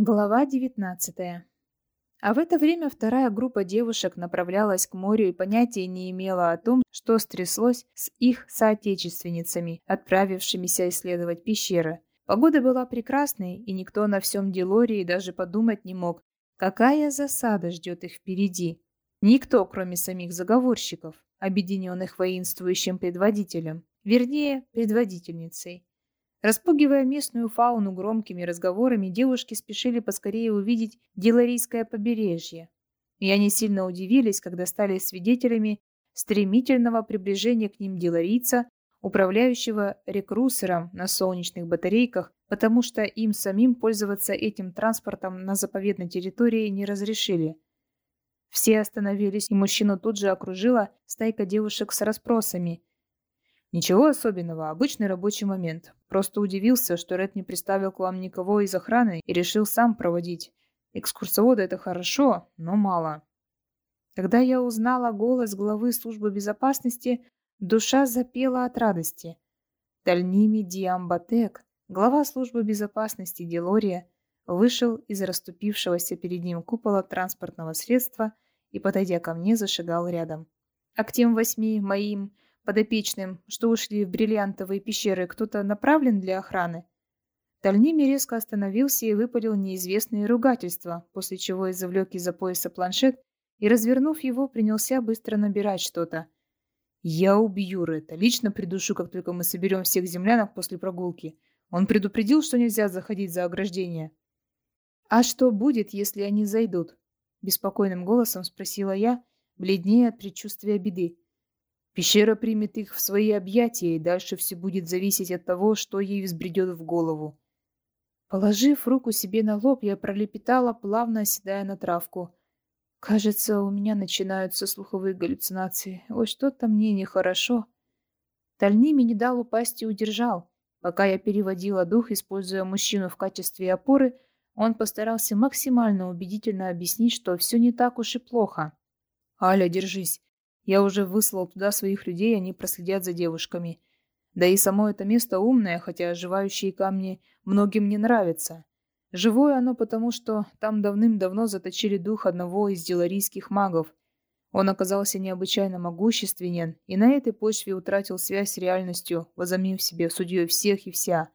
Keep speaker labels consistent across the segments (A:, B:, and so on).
A: Глава 19. А в это время вторая группа девушек направлялась к морю и понятия не имела о том, что стряслось с их соотечественницами, отправившимися исследовать пещеры. Погода была прекрасной, и никто на всем Делории даже подумать не мог, какая засада ждет их впереди. Никто, кроме самих заговорщиков, объединенных воинствующим предводителем, вернее, предводительницей. Распугивая местную фауну громкими разговорами, девушки спешили поскорее увидеть Деларийское побережье. И они сильно удивились, когда стали свидетелями стремительного приближения к ним деларийца, управляющего рекрусером на солнечных батарейках, потому что им самим пользоваться этим транспортом на заповедной территории не разрешили. Все остановились, и мужчину тут же окружила стайка девушек с расспросами – Ничего особенного, обычный рабочий момент. Просто удивился, что Ред не приставил к вам никого из охраны и решил сам проводить. Экскурсоводы это хорошо, но мало. Когда я узнала голос главы службы безопасности, душа запела от радости. Тальними Диамбатек, глава службы безопасности Делория, вышел из расступившегося перед ним купола транспортного средства и, подойдя ко мне, зашагал рядом. А к тем восьми моим подопечным, что ушли в бриллиантовые пещеры, кто-то направлен для охраны? Дальними резко остановился и выпалил неизвестные ругательства, после чего извлек из-за пояса планшет и, развернув его, принялся быстро набирать что-то. «Я убью Ретта. Лично придушу, как только мы соберем всех землянок после прогулки. Он предупредил, что нельзя заходить за ограждение». «А что будет, если они зайдут?» Беспокойным голосом спросила я, бледнее от предчувствия беды. Пещера примет их в свои объятия, и дальше все будет зависеть от того, что ей взбредет в голову. Положив руку себе на лоб, я пролепетала, плавно оседая на травку. Кажется, у меня начинаются слуховые галлюцинации. Ой, что-то мне нехорошо. Тальними не дал упасть и удержал. Пока я переводила дух, используя мужчину в качестве опоры, он постарался максимально убедительно объяснить, что все не так уж и плохо. «Аля, держись. Я уже выслал туда своих людей, они проследят за девушками. Да и само это место умное, хотя оживающие камни многим не нравятся. Живое оно потому, что там давным-давно заточили дух одного из деларийских магов. Он оказался необычайно могущественен и на этой почве утратил связь с реальностью, возомнив себе судьей всех и вся.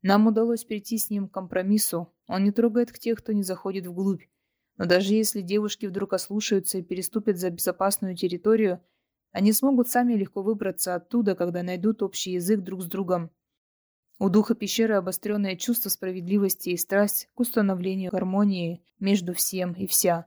A: Нам удалось перейти с ним к компромиссу. Он не трогает к тех, кто не заходит вглубь. Но даже если девушки вдруг ослушаются и переступят за безопасную территорию, они смогут сами легко выбраться оттуда, когда найдут общий язык друг с другом. У духа пещеры обостренное чувство справедливости и страсть к установлению гармонии между всем и вся.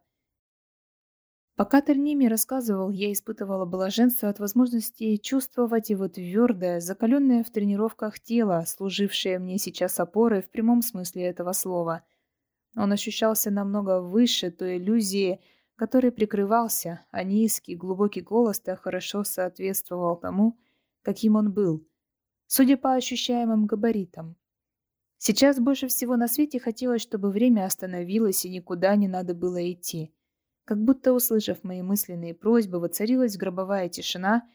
A: Пока Терними рассказывал, я испытывала блаженство от возможности чувствовать его твердое, закаленное в тренировках тело, служившее мне сейчас опорой в прямом смысле этого слова – он ощущался намного выше той иллюзии, которой прикрывался, а низкий, глубокий голос так хорошо соответствовал тому, каким он был, судя по ощущаемым габаритам. Сейчас больше всего на свете хотелось, чтобы время остановилось и никуда не надо было идти. Как будто, услышав мои мысленные просьбы, воцарилась гробовая тишина,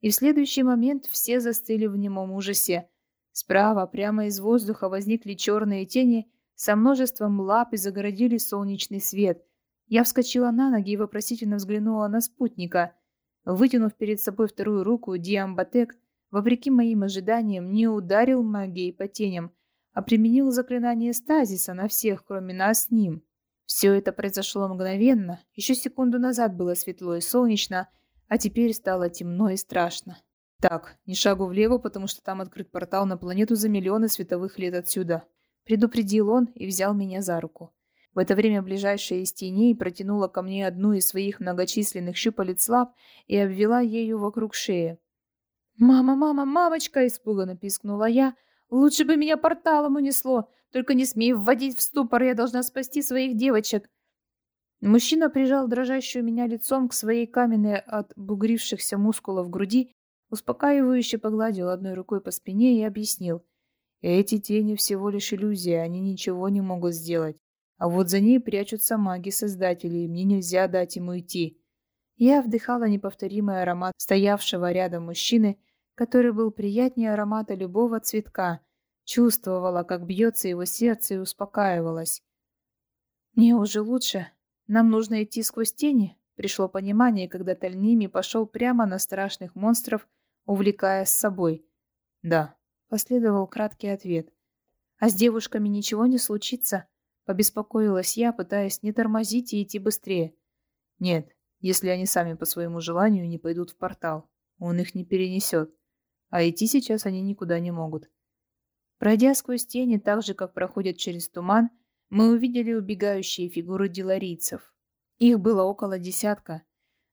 A: и в следующий момент все застыли в немом ужасе. Справа, прямо из воздуха, возникли черные тени — со множеством лап и загородили солнечный свет. Я вскочила на ноги и вопросительно взглянула на спутника. Вытянув перед собой вторую руку, Диамбатек, вопреки моим ожиданиям, не ударил магией по теням, а применил заклинание стазиса на всех, кроме нас с ним. Все это произошло мгновенно. Еще секунду назад было светло и солнечно, а теперь стало темно и страшно. Так, ни шагу влево, потому что там открыт портал на планету за миллионы световых лет отсюда. Предупредил он и взял меня за руку. В это время ближайшая из теней протянула ко мне одну из своих многочисленных щупалец лап и обвела ею вокруг шеи. «Мама, мама, мамочка!» – испуганно пискнула я. «Лучше бы меня порталом унесло! Только не смей вводить в ступор, я должна спасти своих девочек!» Мужчина прижал дрожащую меня лицом к своей каменной от бугрившихся мускулов груди, успокаивающе погладил одной рукой по спине и объяснил – эти тени всего лишь иллюзия, они ничего не могут сделать. А вот за ней прячутся маги-создатели, и мне нельзя дать ему идти. Я вдыхала неповторимый аромат стоявшего рядом мужчины, который был приятнее аромата любого цветка, чувствовала, как бьется его сердце и успокаивалась. «Мне уже лучше. Нам нужно идти сквозь тени», — пришло понимание, когда Тальними пошел прямо на страшных монстров, увлекая с собой. «Да», — последовал краткий ответ. «А с девушками ничего не случится?» — побеспокоилась я, пытаясь не тормозить и идти быстрее. «Нет, если они сами по своему желанию не пойдут в портал. Он их не перенесет. А идти сейчас они никуда не могут». Пройдя сквозь тени так же, как проходят через туман, мы увидели убегающие фигуры деларийцев. Их было около десятка.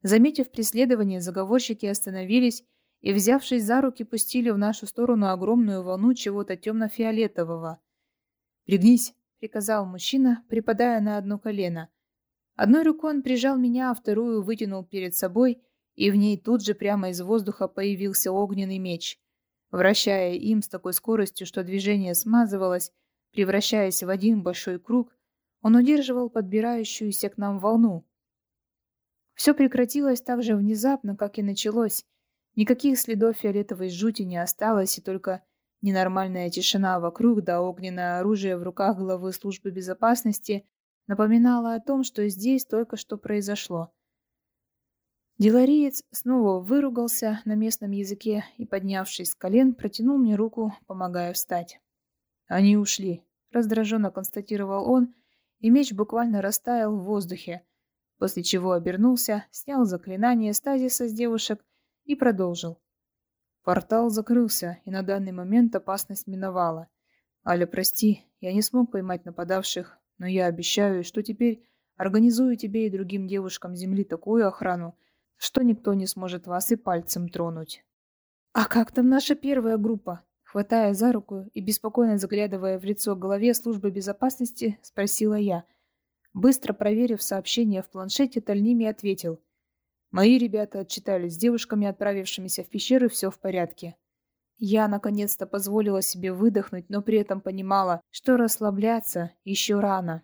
A: Заметив преследование, заговорщики остановились и, взявшись за руки, пустили в нашу сторону огромную волну чего-то темно-фиолетового. «Пригнись!» — приказал мужчина, припадая на одно колено. Одной рукой он прижал меня, а вторую вытянул перед собой, и в ней тут же прямо из воздуха появился огненный меч. Вращая им с такой скоростью, что движение смазывалось, Превращаясь в один большой круг, он удерживал подбирающуюся к нам волну. Все прекратилось так же внезапно, как и началось. Никаких следов фиолетовой жути не осталось, и только ненормальная тишина вокруг, да огненное оружие в руках главы службы безопасности напоминала о том, что здесь только что произошло. Делариец снова выругался на местном языке и, поднявшись с колен, протянул мне руку, помогая встать. Они ушли, раздраженно констатировал он, и меч буквально растаял в воздухе, после чего обернулся, снял заклинание стазиса с девушек и продолжил. Портал закрылся, и на данный момент опасность миновала. Аля, прости, я не смог поймать нападавших, но я обещаю, что теперь организую тебе и другим девушкам Земли такую охрану, что никто не сможет вас и пальцем тронуть. «А как там наша первая группа?» Хватая за руку и беспокойно заглядывая в лицо голове службы безопасности, спросила я. Быстро проверив сообщение в планшете, Тальними ответил. «Мои ребята отчитались с девушками, отправившимися в пещеры, все в порядке». Я наконец-то позволила себе выдохнуть, но при этом понимала, что расслабляться еще рано.